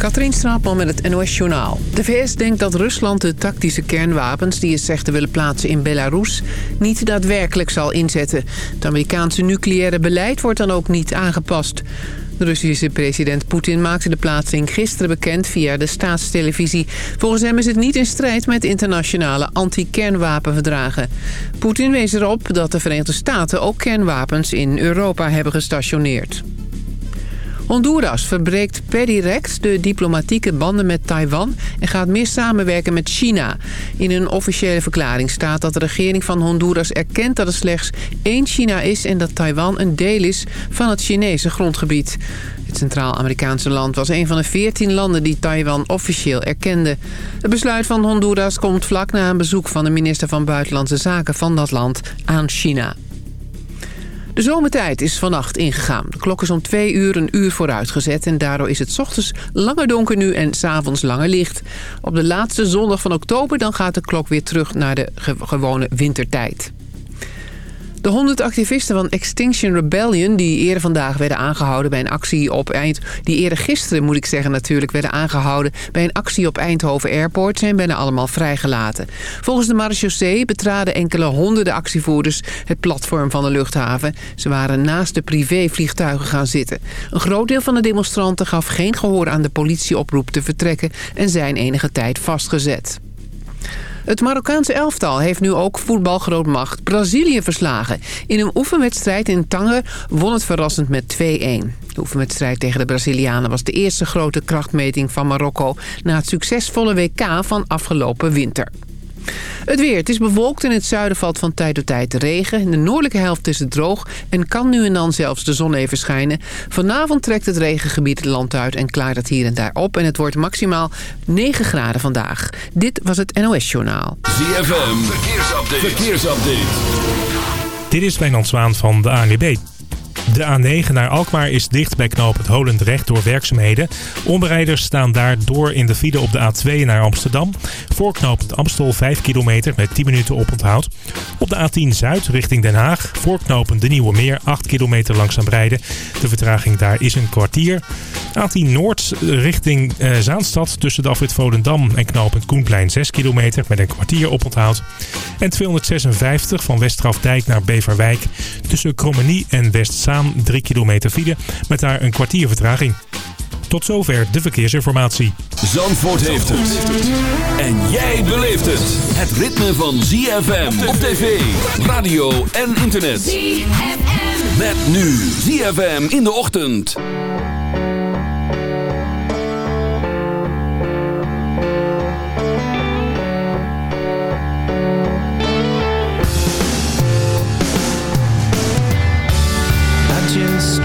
Katrien Straatman met het NOS Journaal. De VS denkt dat Rusland de tactische kernwapens die het zegt te willen plaatsen in Belarus... niet daadwerkelijk zal inzetten. Het Amerikaanse nucleaire beleid wordt dan ook niet aangepast. De Russische president Poetin maakte de plaatsing gisteren bekend via de staatstelevisie. Volgens hem is het niet in strijd met internationale anti-kernwapenverdragen. Poetin wees erop dat de Verenigde Staten ook kernwapens in Europa hebben gestationeerd. Honduras verbreekt per direct de diplomatieke banden met Taiwan... en gaat meer samenwerken met China. In een officiële verklaring staat dat de regering van Honduras erkent... dat er slechts één China is en dat Taiwan een deel is van het Chinese grondgebied. Het Centraal-Amerikaanse land was een van de veertien landen die Taiwan officieel erkende. Het besluit van Honduras komt vlak na een bezoek van de minister van Buitenlandse Zaken van dat land aan China. De zomertijd is vannacht ingegaan. De klok is om twee uur een uur vooruitgezet... en daardoor is het ochtends langer donker nu en s'avonds langer licht. Op de laatste zondag van oktober dan gaat de klok weer terug naar de gewone wintertijd. De 100 activisten van Extinction Rebellion die eerder vandaag werden aangehouden bij een actie op eind... die eerder gisteren, moet ik zeggen natuurlijk, werden aangehouden bij een actie op Eindhoven Airport... zijn bijna allemaal vrijgelaten. Volgens de marechaussee betraden enkele honderden actievoerders het platform van de luchthaven. Ze waren naast de privévliegtuigen gaan zitten. Een groot deel van de demonstranten gaf geen gehoor aan de politieoproep te vertrekken... en zijn enige tijd vastgezet. Het Marokkaanse elftal heeft nu ook voetbalgrootmacht Brazilië verslagen. In een oefenwedstrijd in Tanger won het verrassend met 2-1. De oefenwedstrijd tegen de Brazilianen was de eerste grote krachtmeting van Marokko... na het succesvolle WK van afgelopen winter. Het weer. Het is bewolkt. In het zuiden valt van tijd tot tijd regen. In de noordelijke helft is het droog en kan nu en dan zelfs de zon even schijnen. Vanavond trekt het regengebied het land uit en klaart het hier en daar op. En het wordt maximaal 9 graden vandaag. Dit was het NOS Journaal. ZFM. Verkeersupdate. Verkeersupdate. Dit is Wijnand Zwaan van de ANWB. De A9 naar Alkmaar is dicht bij knoop het Holendrecht door werkzaamheden. Omrijders staan daardoor in de file op de A2 naar Amsterdam. Voor knooppunt Amstel 5 kilometer met 10 minuten oponthoud. Op de A10 Zuid richting Den Haag. Voor knooppunt De Nieuwe Meer 8 kilometer langzaam rijden. De vertraging daar is een kwartier. A10 Noord richting eh, Zaanstad tussen de afrit Volendam en knooppunt Koenplein 6 kilometer met een kwartier oponthoud. En 256 van Westgrafdijk naar Beverwijk tussen Krommenie en Westzaan 3 kilometer file met daar een kwartier vertraging. Tot zover de verkeersinformatie. Zandvoort heeft het. En jij beleeft het. Het ritme van ZFM op tv, radio en internet. ZFM. Met nu ZFM in de ochtend. just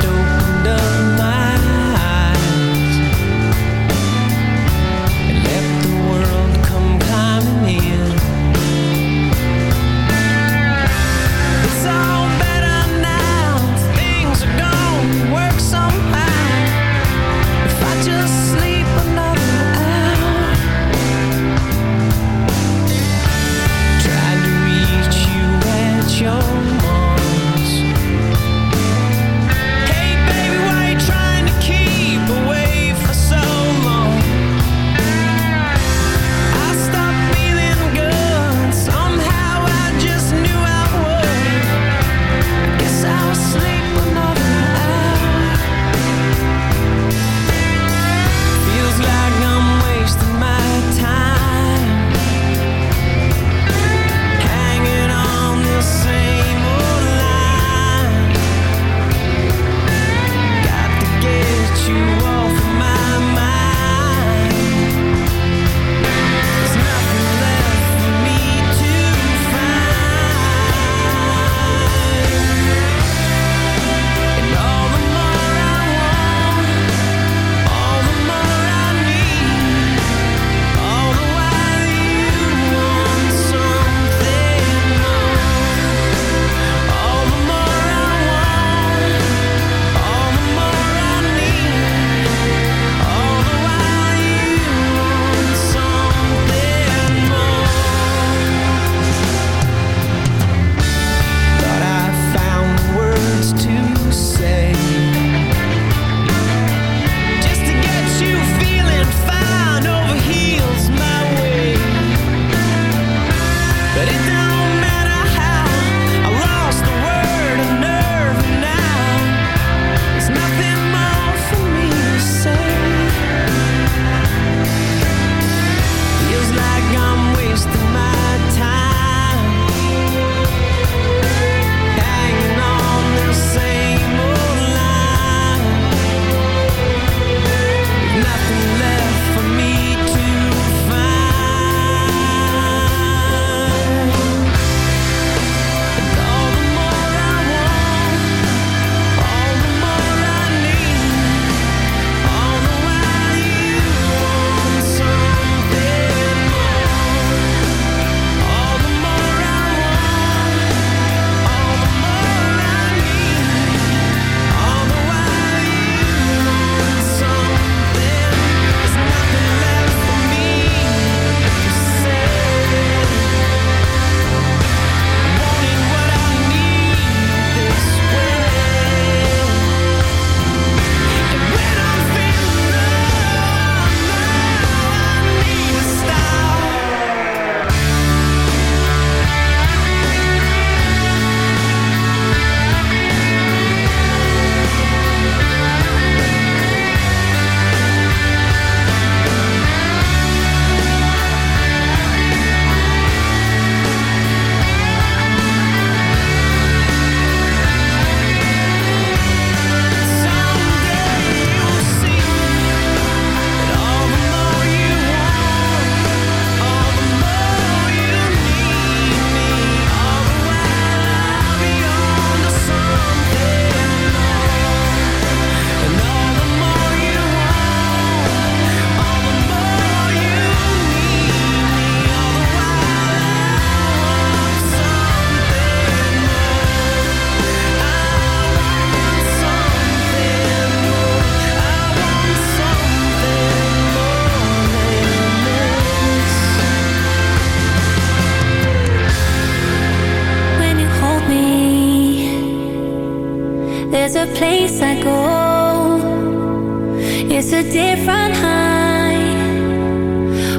different high.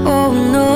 Oh no.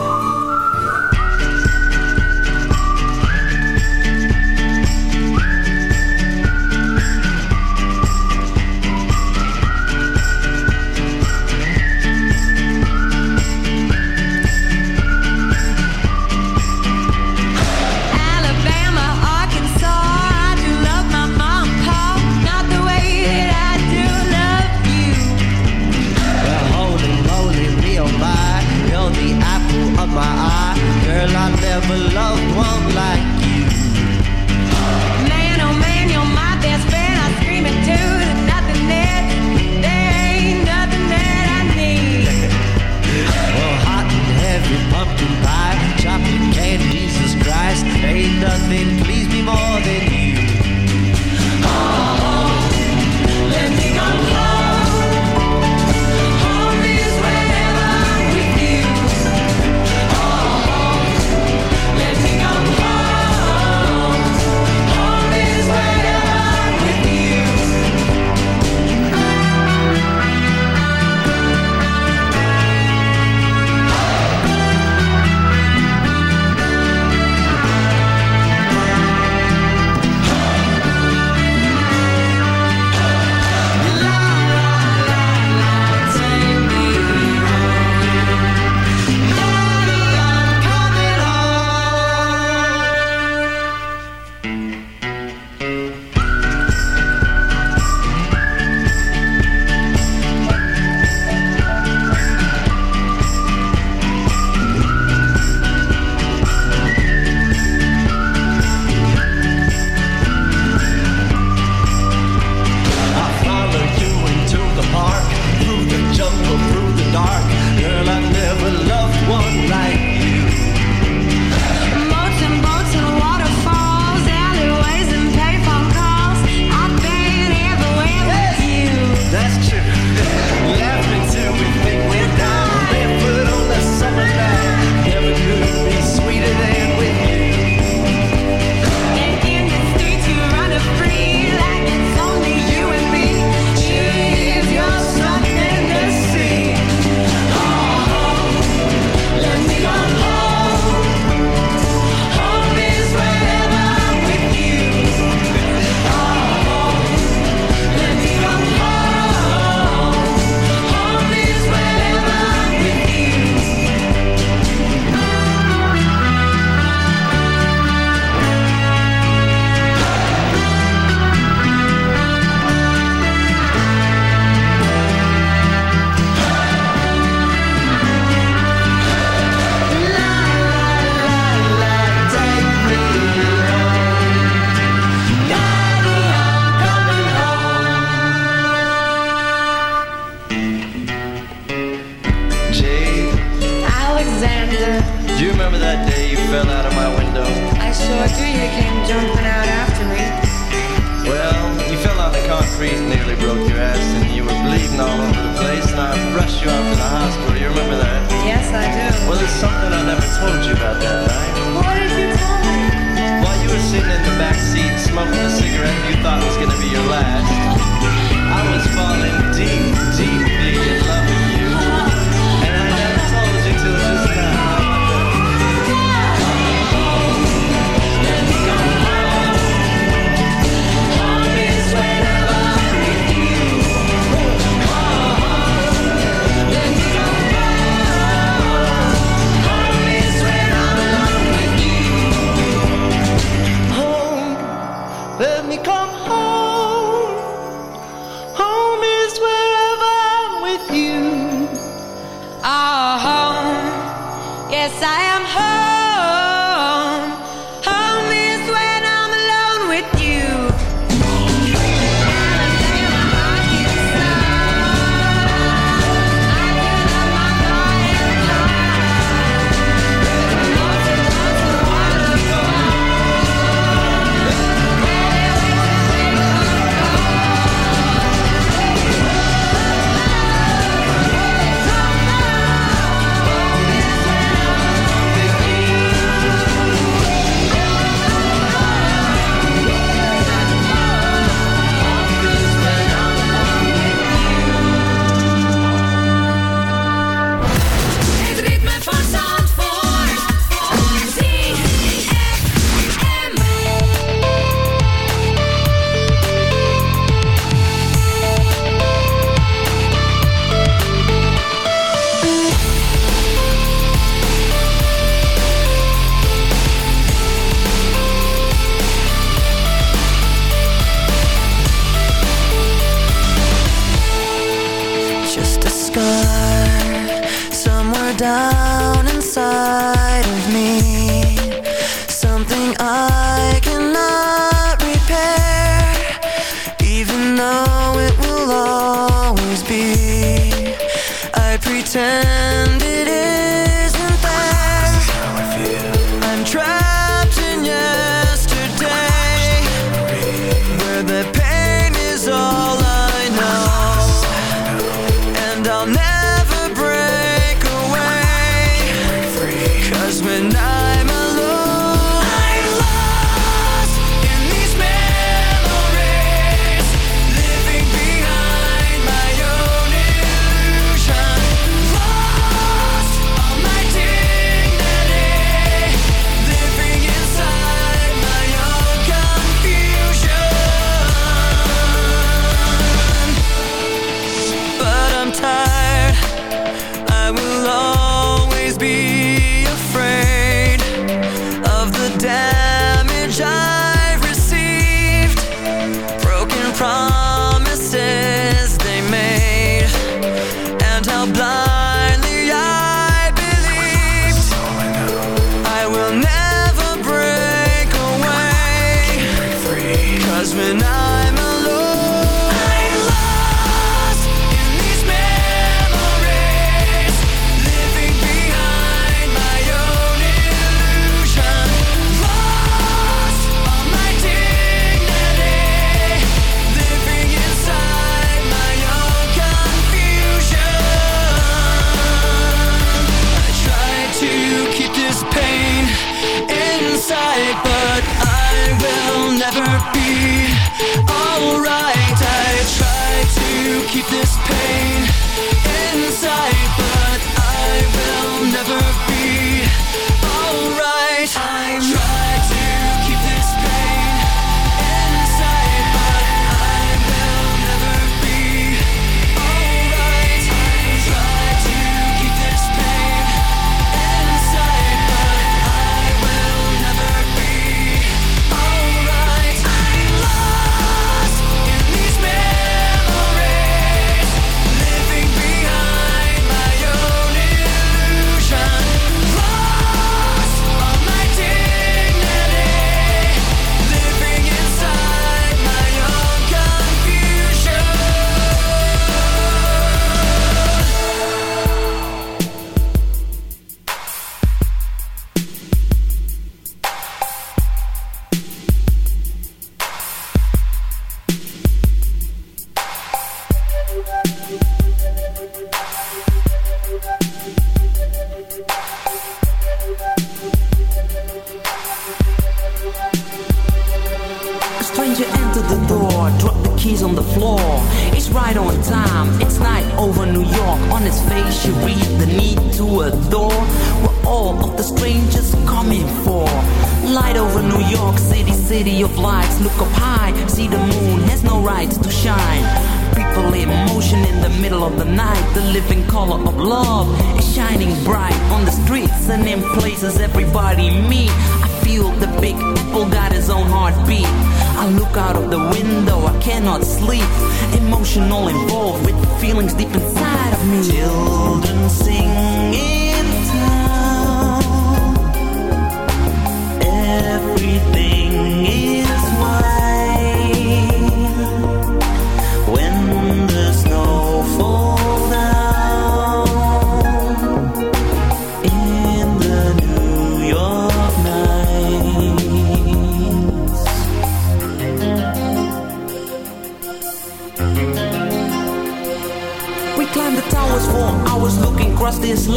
Let me come home. Home is wherever I'm with you. Ah, oh, home. Yes, I am.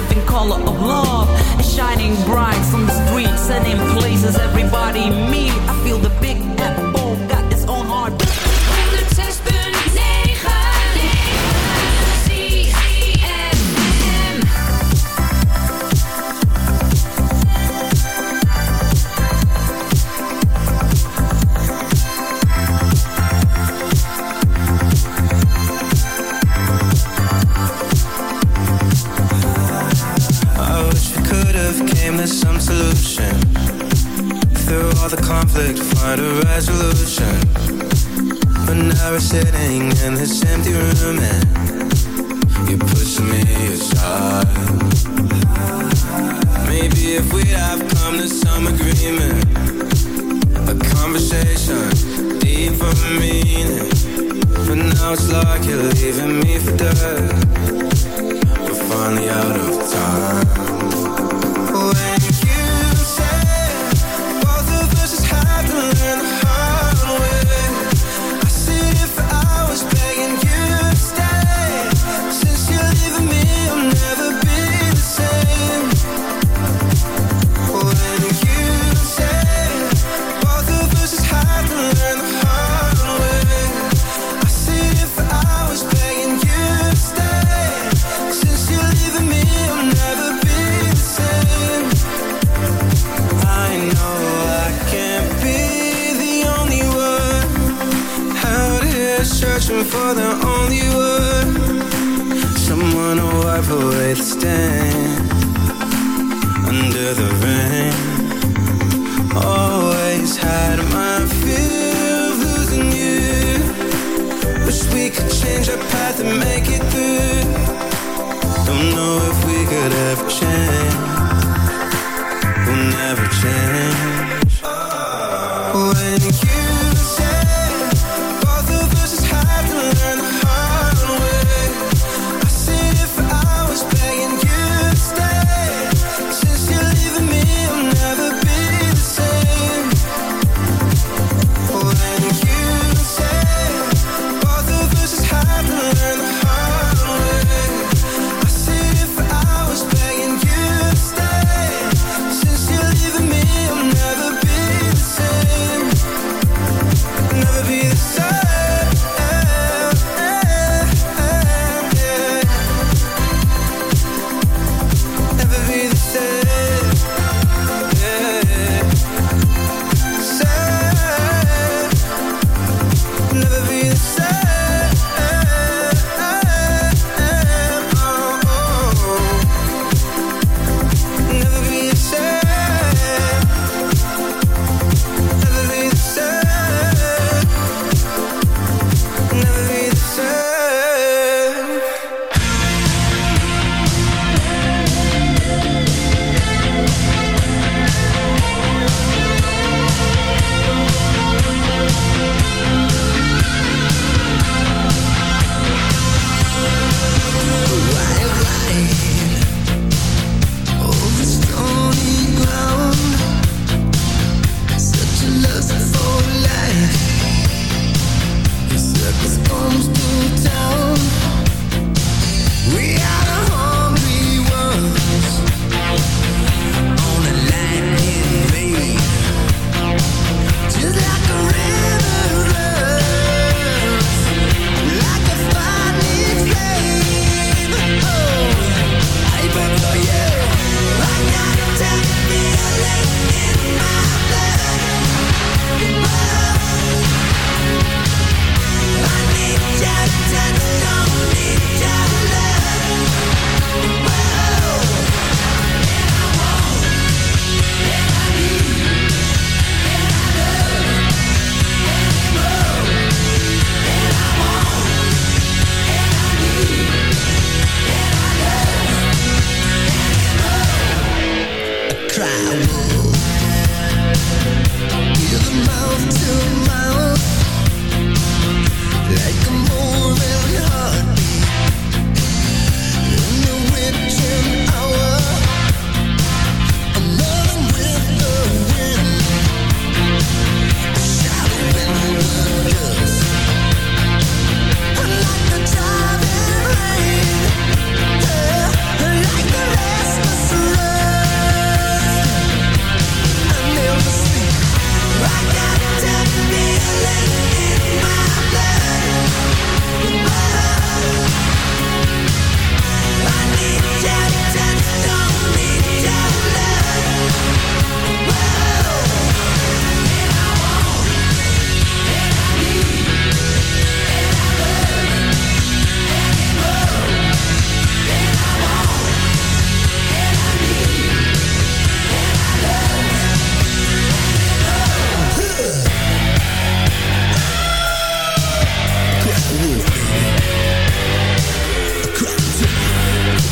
living color of love, shining bright from the streets and in places everybody meets.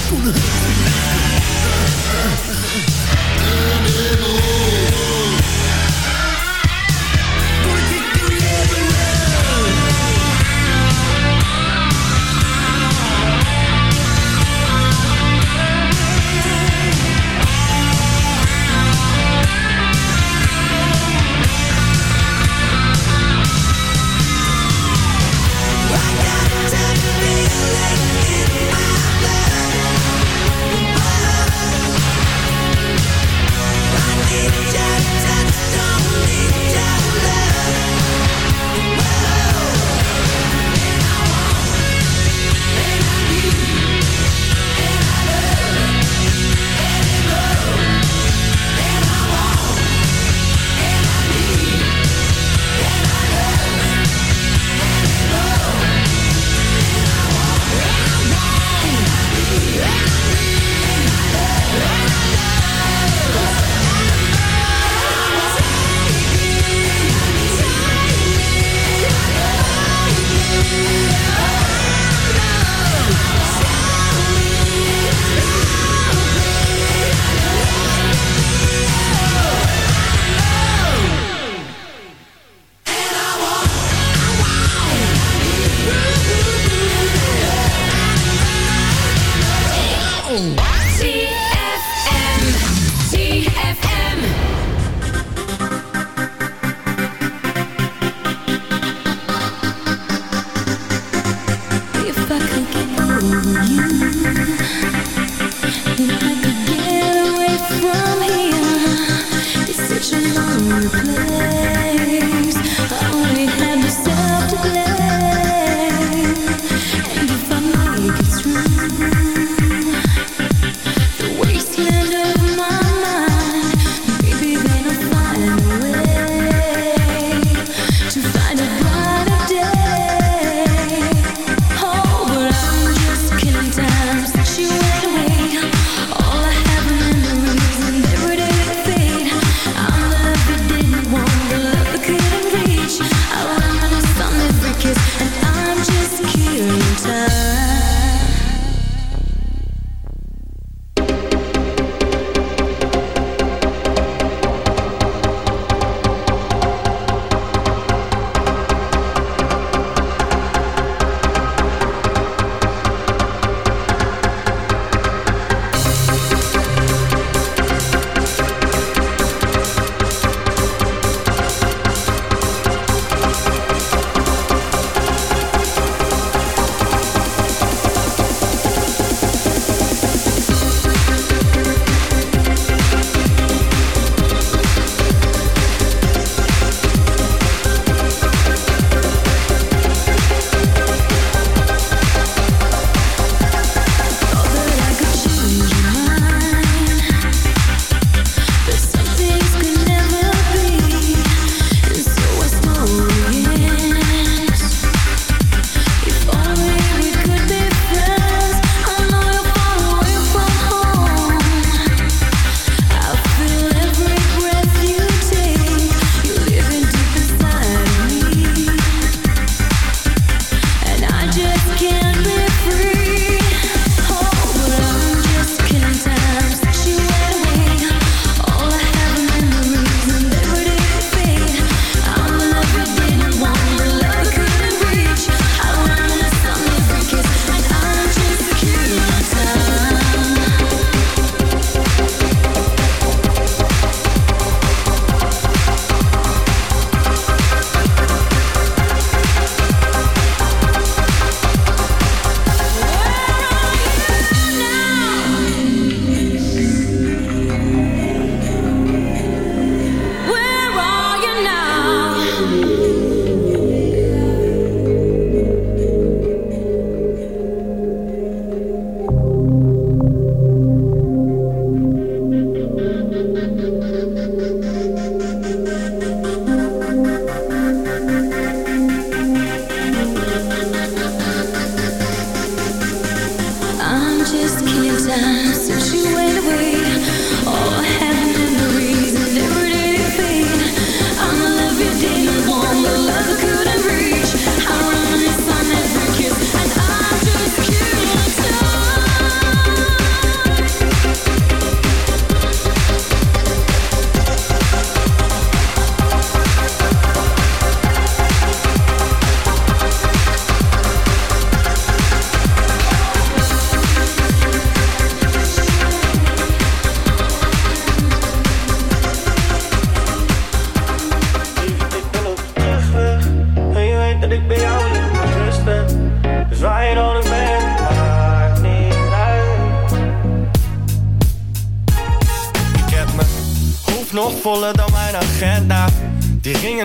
不能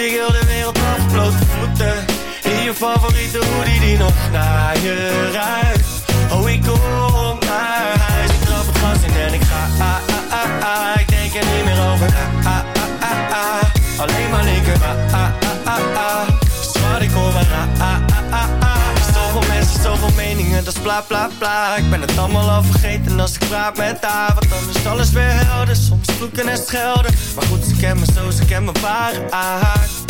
Ik heel de wereld af, blote voeten In je favoriete hoodie die nog naar je ruikt Oh, ik kom naar huis Ik trap het gas in en ik ga ah, ah, ah, ah. Ik denk er niet meer over ah, ah, ah, ah, ah. Alleen maar linker ah, ah, ah, ah, ah. Schat, ik hoor maar ah, ah, ah, ah, ah. Zoveel meningen, dat is bla bla bla. Ik ben het allemaal al vergeten als ik praat met haar. Want dan is alles weer helder, soms vloeken en schelden. Maar goed, ze kennen me zo, ze kennen ware aard Ze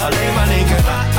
Alleen maar linker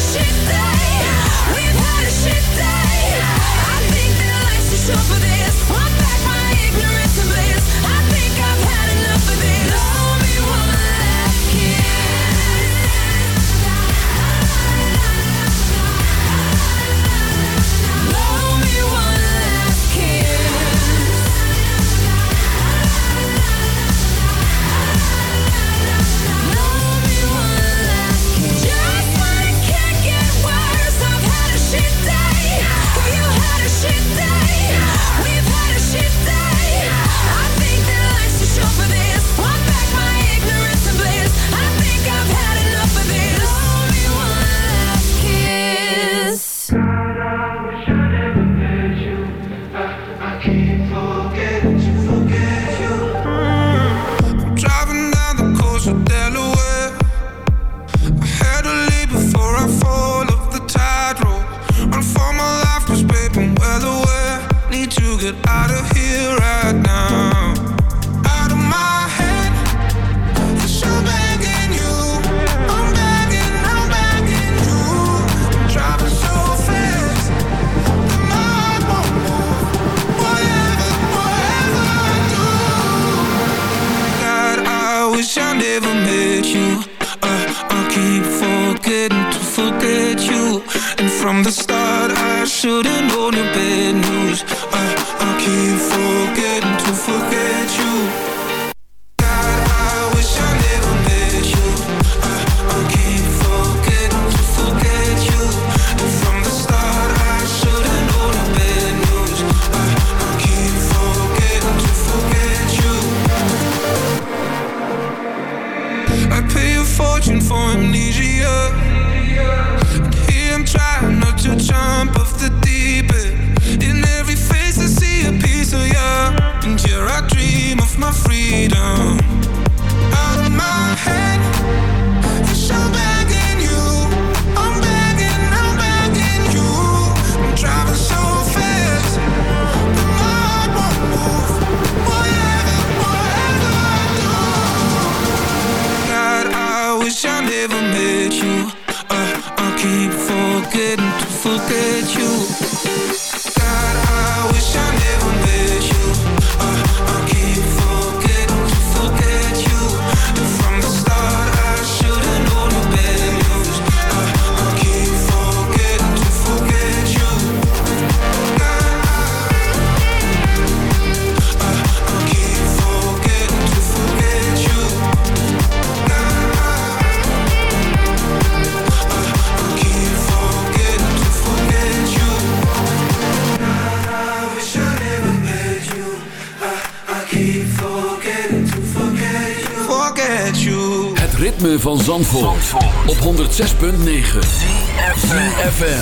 shit day. 106.9 FM.